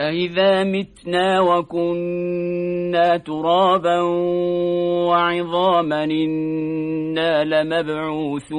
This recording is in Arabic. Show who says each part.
Speaker 1: أَإِذَا مِتْنَا وَكُنَّا تُرَابًا وَعِظَامًا إِنَّا لَمَبْعُوثُونَ